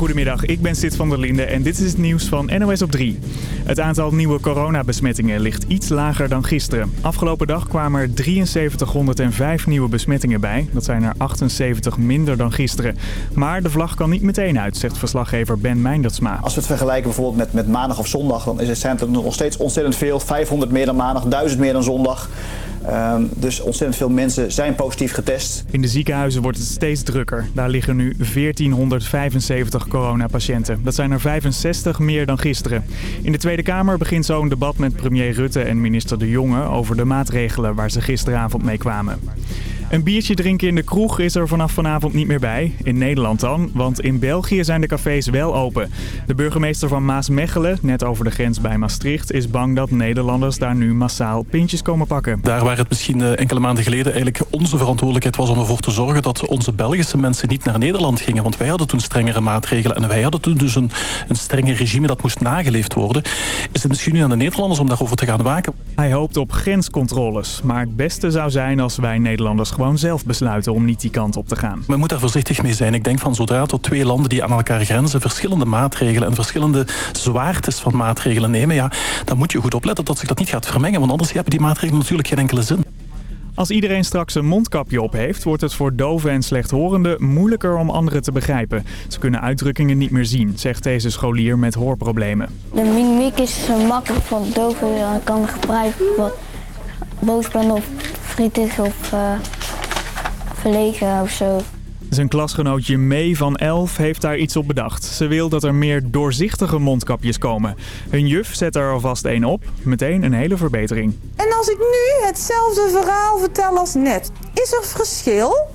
goedemiddag. Ik ben Sid van der Linde en dit is het nieuws van NOS op 3. Het aantal nieuwe coronabesmettingen ligt iets lager dan gisteren. Afgelopen dag kwamen er 7305 nieuwe besmettingen bij. Dat zijn er 78 minder dan gisteren. Maar de vlag kan niet meteen uit, zegt verslaggever Ben Meindertsma. Als we het vergelijken bijvoorbeeld met, met maandag of zondag... dan zijn het er nog steeds ontzettend veel. 500 meer dan maandag, 1000 meer dan zondag. Um, dus ontzettend veel mensen zijn positief getest. In de ziekenhuizen wordt het steeds drukker. Daar liggen nu 1475 coronapatiënten. Dat zijn er 65 meer dan gisteren. In de Tweede Kamer begint zo'n debat met premier Rutte en minister De Jonge... over de maatregelen waar ze gisteravond mee kwamen. Een biertje drinken in de kroeg is er vanaf vanavond niet meer bij. In Nederland dan, want in België zijn de cafés wel open. De burgemeester van Maasmechelen, net over de grens bij Maastricht... is bang dat Nederlanders daar nu massaal pintjes komen pakken. Daar waar het misschien eh, enkele maanden geleden eigenlijk onze verantwoordelijkheid was... om ervoor te zorgen dat onze Belgische mensen niet naar Nederland gingen. Want wij hadden toen strengere maatregelen. En wij hadden toen dus een, een strenger regime dat moest nageleefd worden. Is het misschien nu aan de Nederlanders om daarover te gaan waken? Hij hoopt op grenscontroles. Maar het beste zou zijn als wij Nederlanders gewoon zelf besluiten om niet die kant op te gaan. Men moet daar voorzichtig mee zijn. Ik denk van zodra tot twee landen die aan elkaar grenzen verschillende maatregelen en verschillende zwaartes van maatregelen nemen, ja, dan moet je goed opletten dat zich dat niet gaat vermengen, want anders hebben die maatregelen natuurlijk geen enkele zin. Als iedereen straks een mondkapje op heeft, wordt het voor doven en slechthorenden moeilijker om anderen te begrijpen. Ze kunnen uitdrukkingen niet meer zien, zegt deze scholier met hoorproblemen. De mimiek is zo makkelijk voor doven. Kan gebruiken wat boos ben of verdrietig of uh, verlegen of zo. Zijn klasgenootje Mee van 11 heeft daar iets op bedacht. Ze wil dat er meer doorzichtige mondkapjes komen. Hun juf zet er alvast één op. Meteen een hele verbetering. En als ik nu hetzelfde verhaal vertel als net, is er verschil?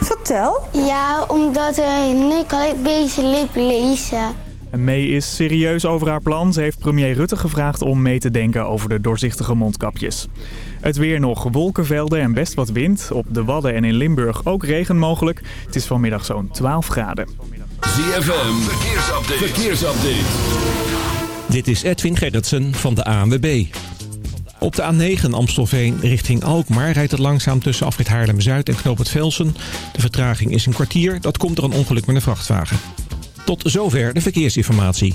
Vertel. Ja, omdat uh, nu kan ik deze lip lezen. Mee is serieus over haar plan. Ze heeft premier Rutte gevraagd om mee te denken over de doorzichtige mondkapjes. Het weer nog. Wolkenvelden en best wat wind. Op de Wadden en in Limburg ook regen mogelijk. Het is vanmiddag zo'n 12 graden. ZFM, verkeersupdate. verkeersupdate. Dit is Edwin Gerritsen van de ANWB. Op de A9 Amstelveen richting Alkmaar rijdt het langzaam tussen afrit Haarlem-Zuid en Knoop het Velsen. De vertraging is een kwartier, dat komt door een ongeluk met een vrachtwagen. Tot zover de verkeersinformatie.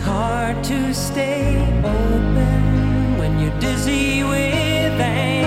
It's hard to stay open when you're dizzy with anger.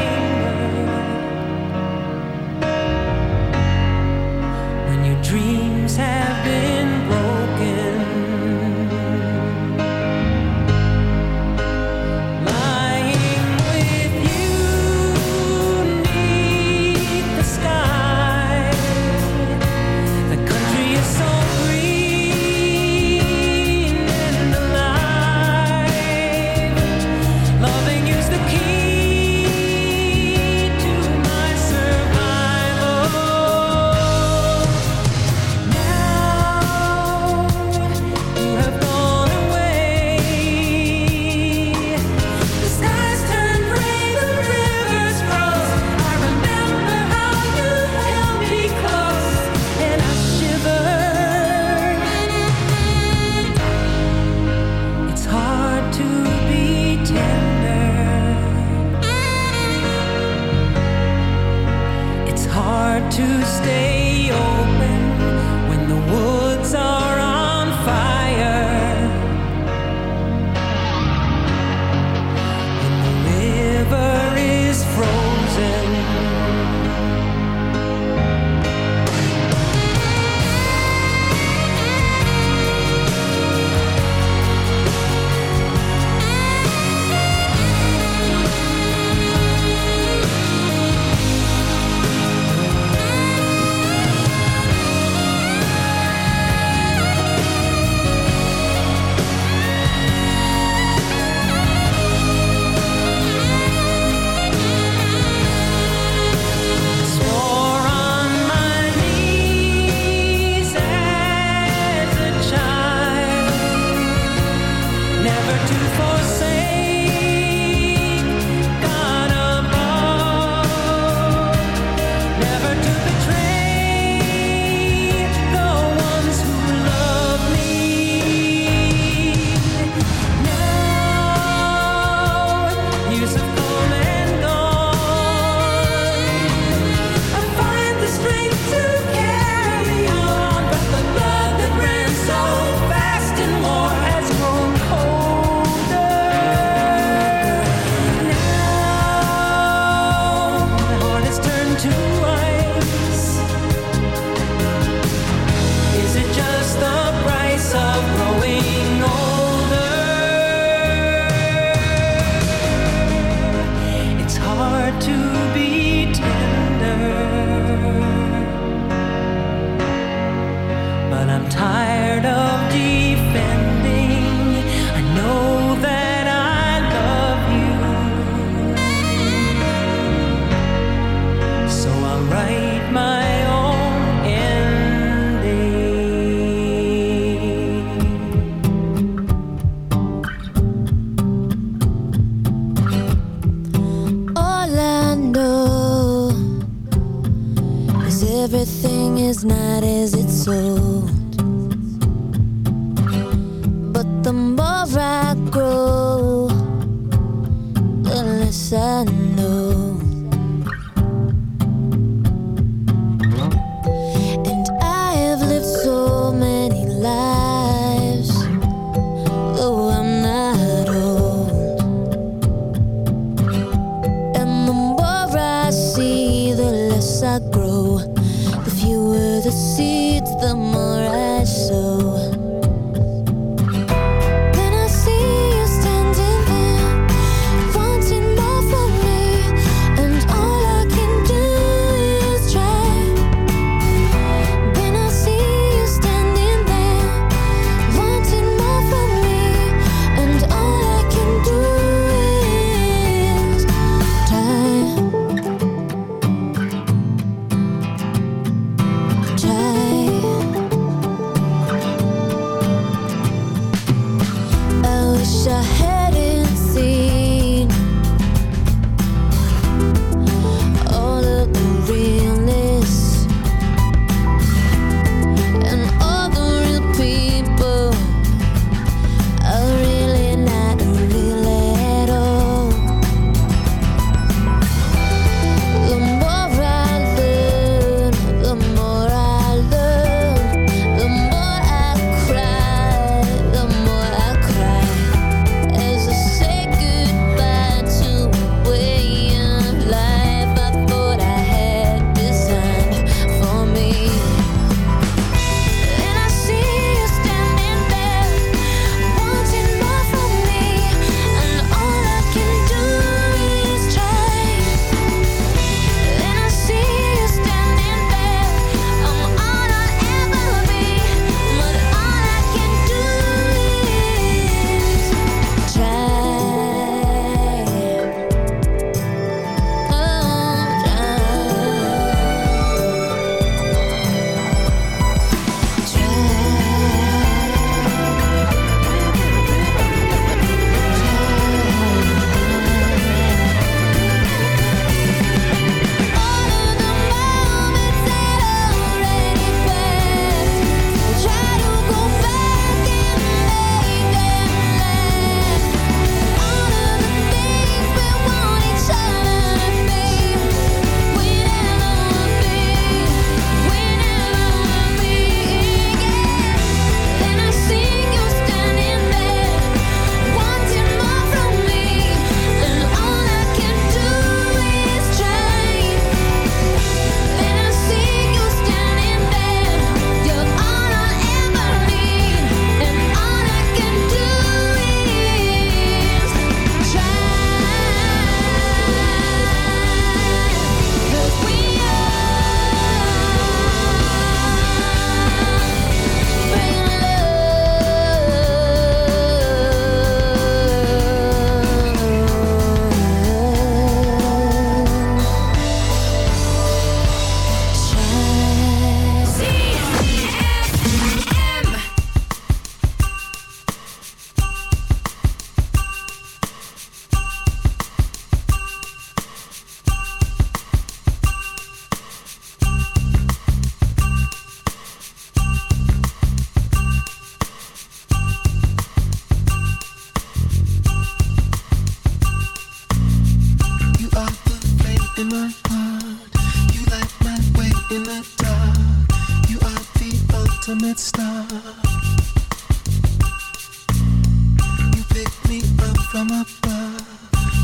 From above.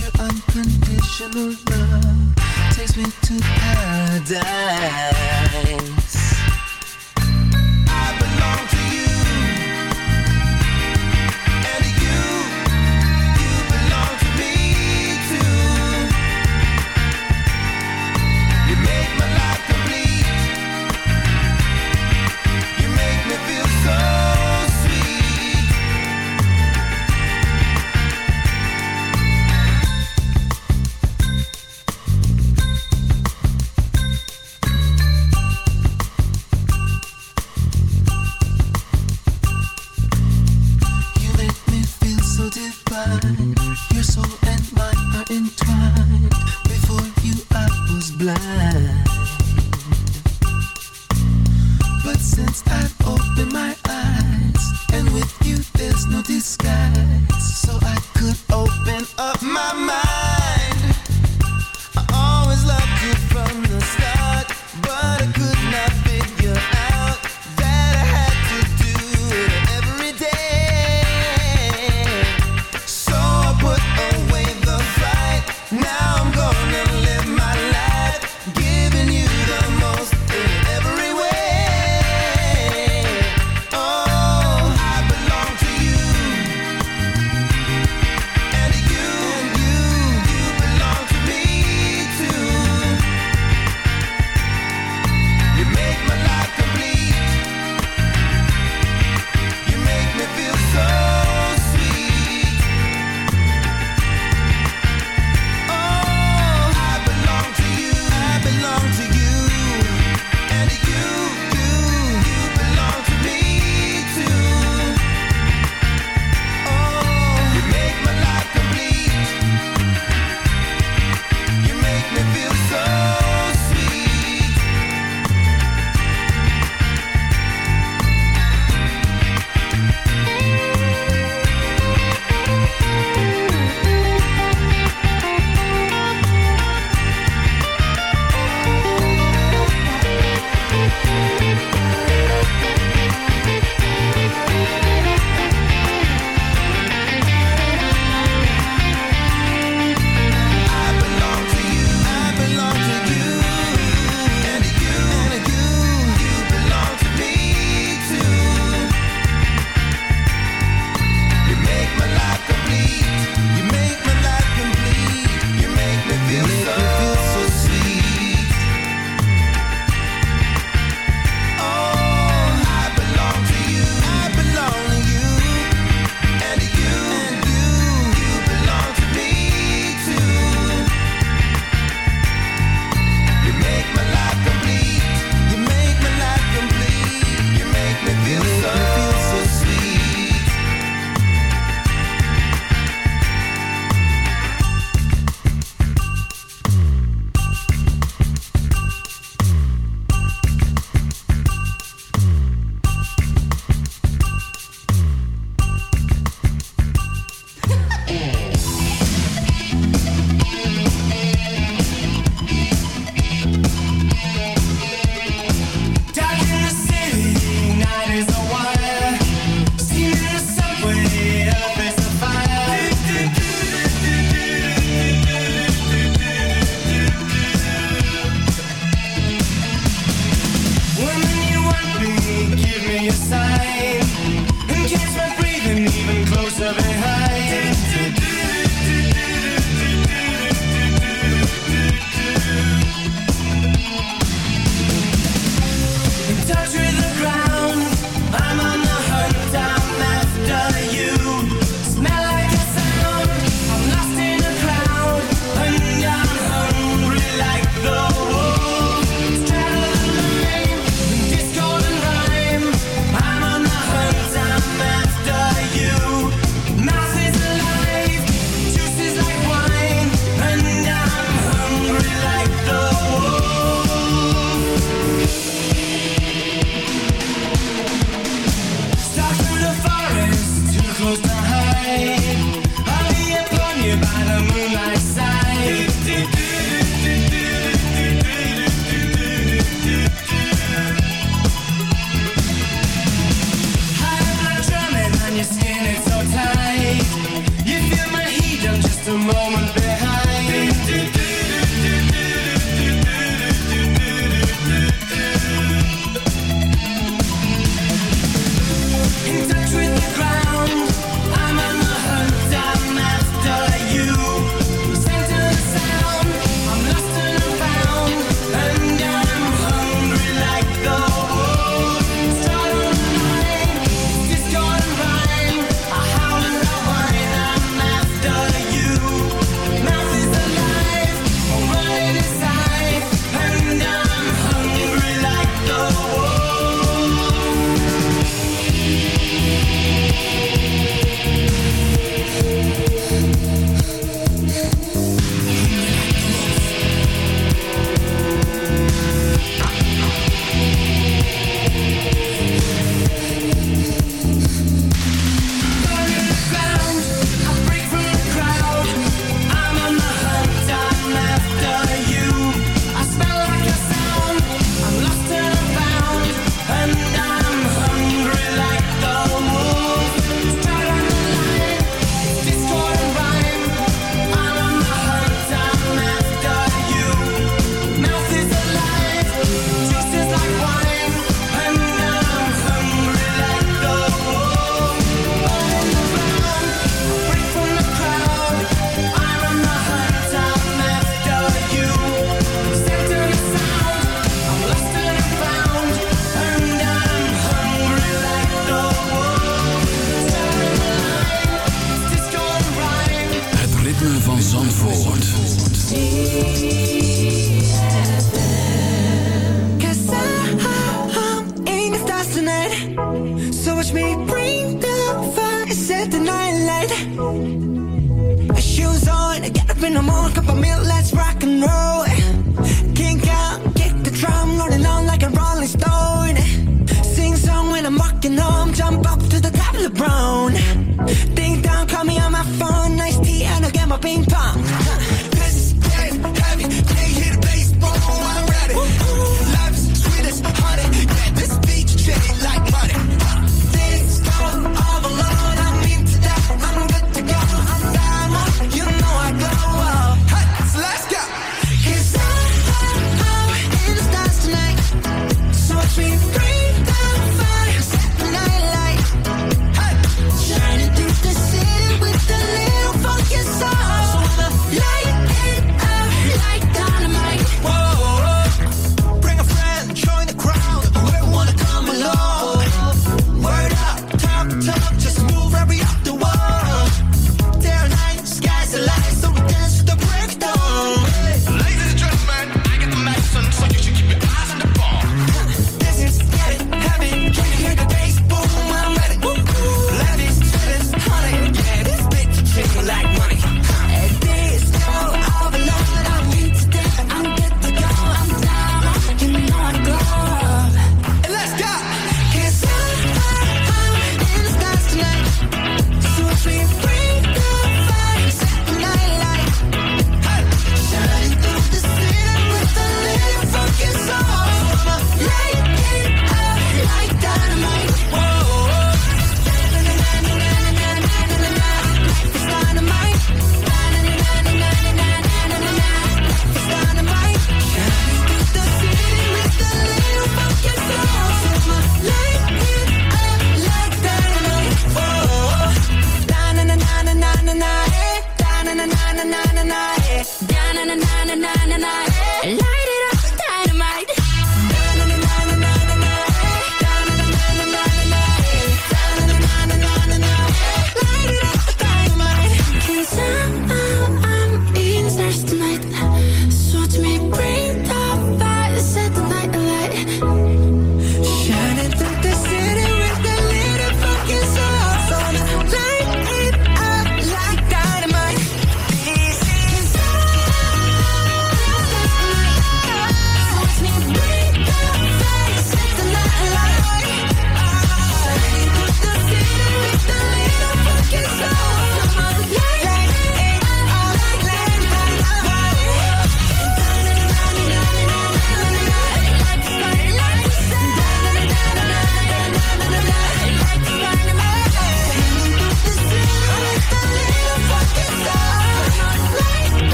Your unconditional love takes me to paradise.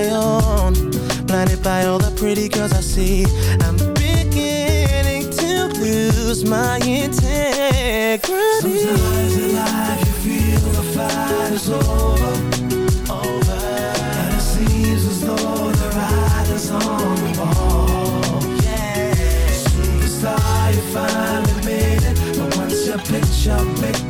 All the things I own. Blinded by all the pretty girls I see. I'm beginning to lose my integrity. Sometimes in life you feel the fight is over. Over. And it seems as though the ride is on the wall. Yeah. Superstar, you finally made it. But once your picture becomes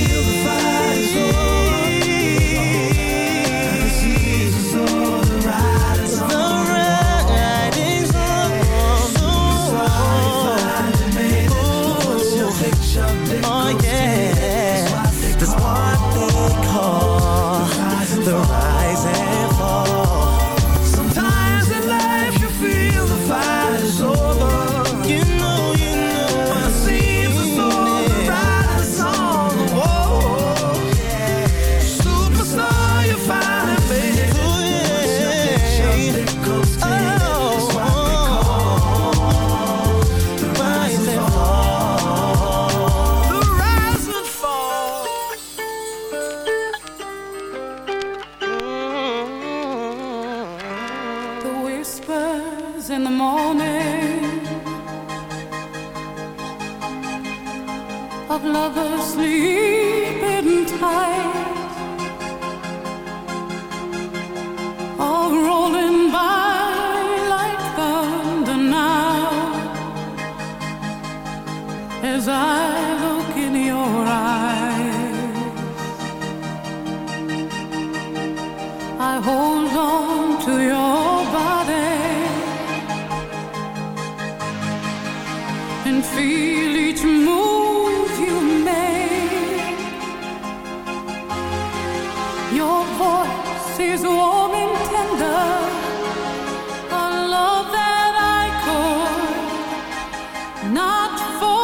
not for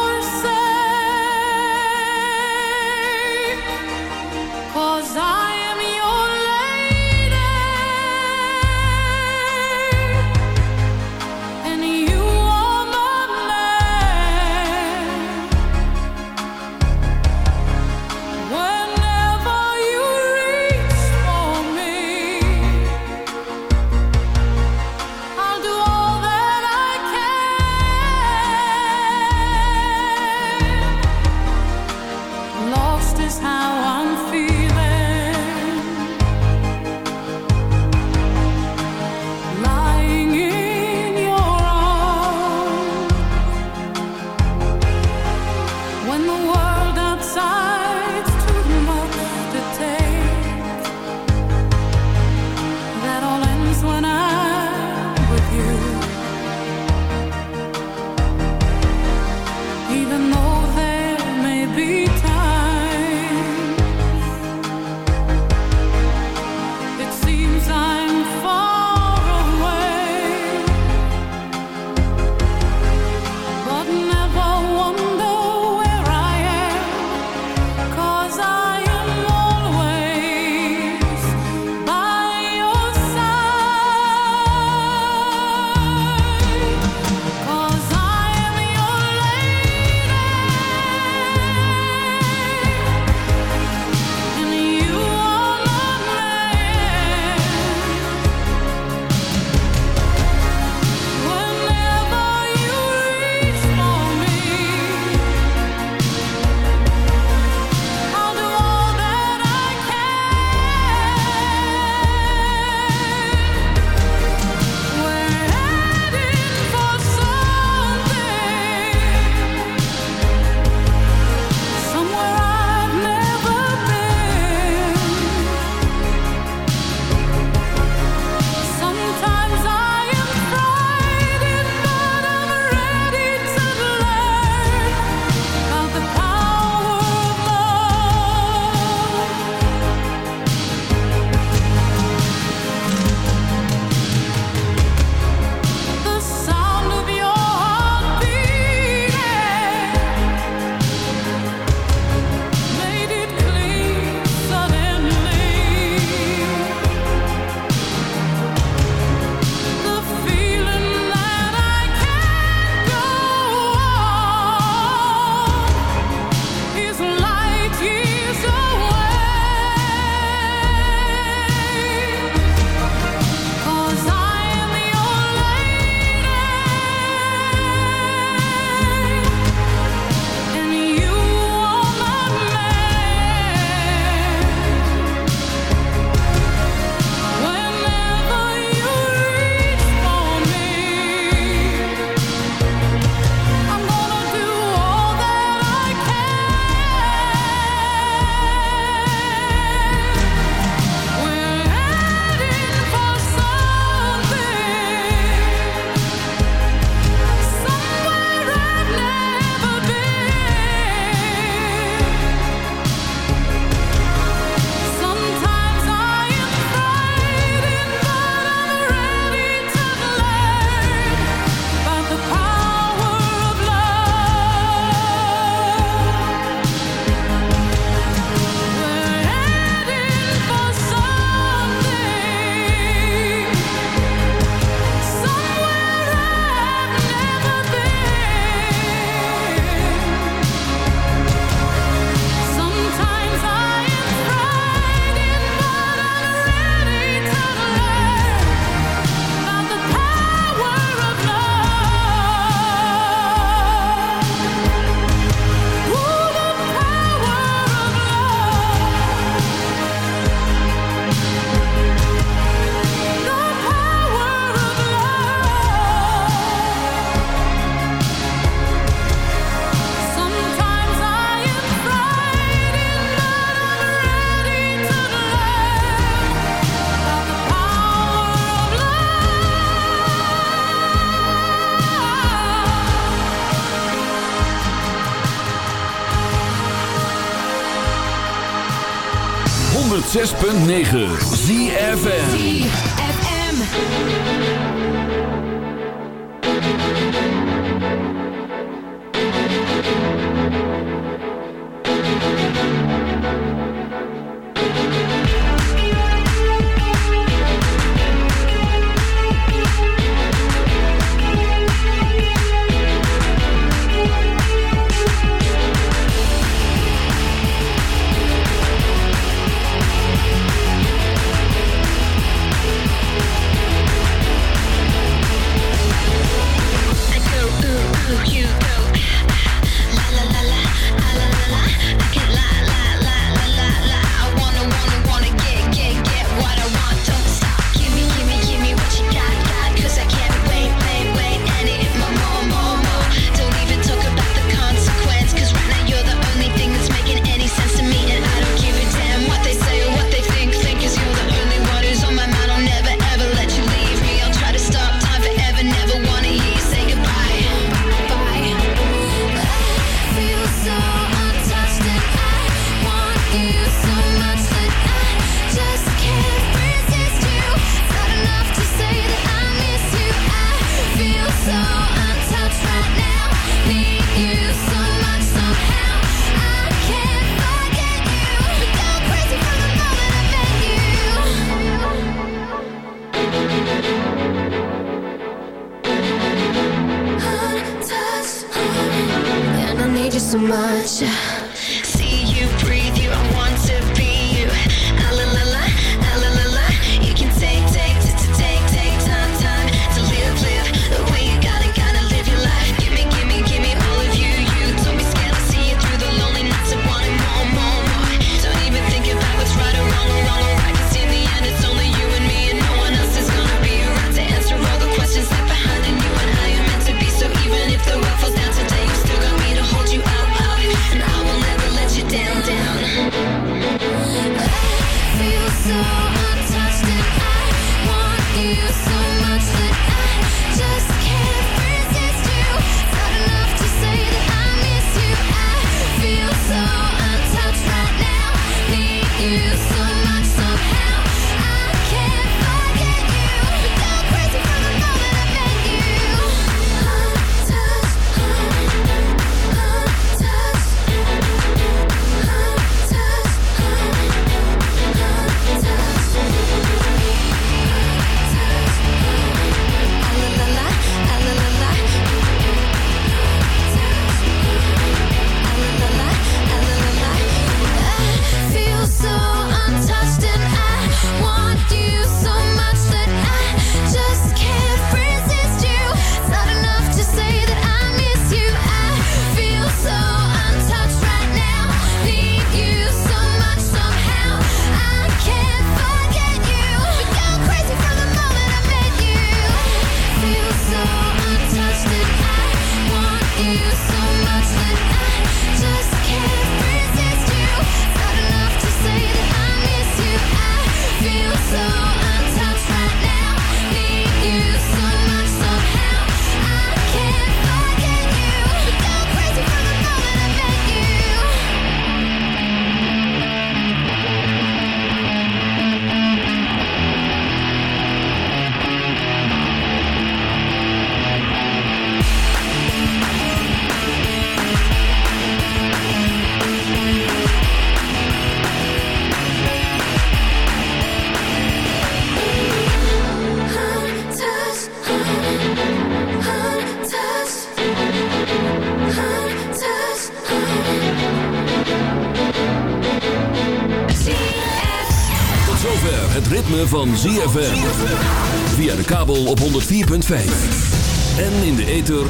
9.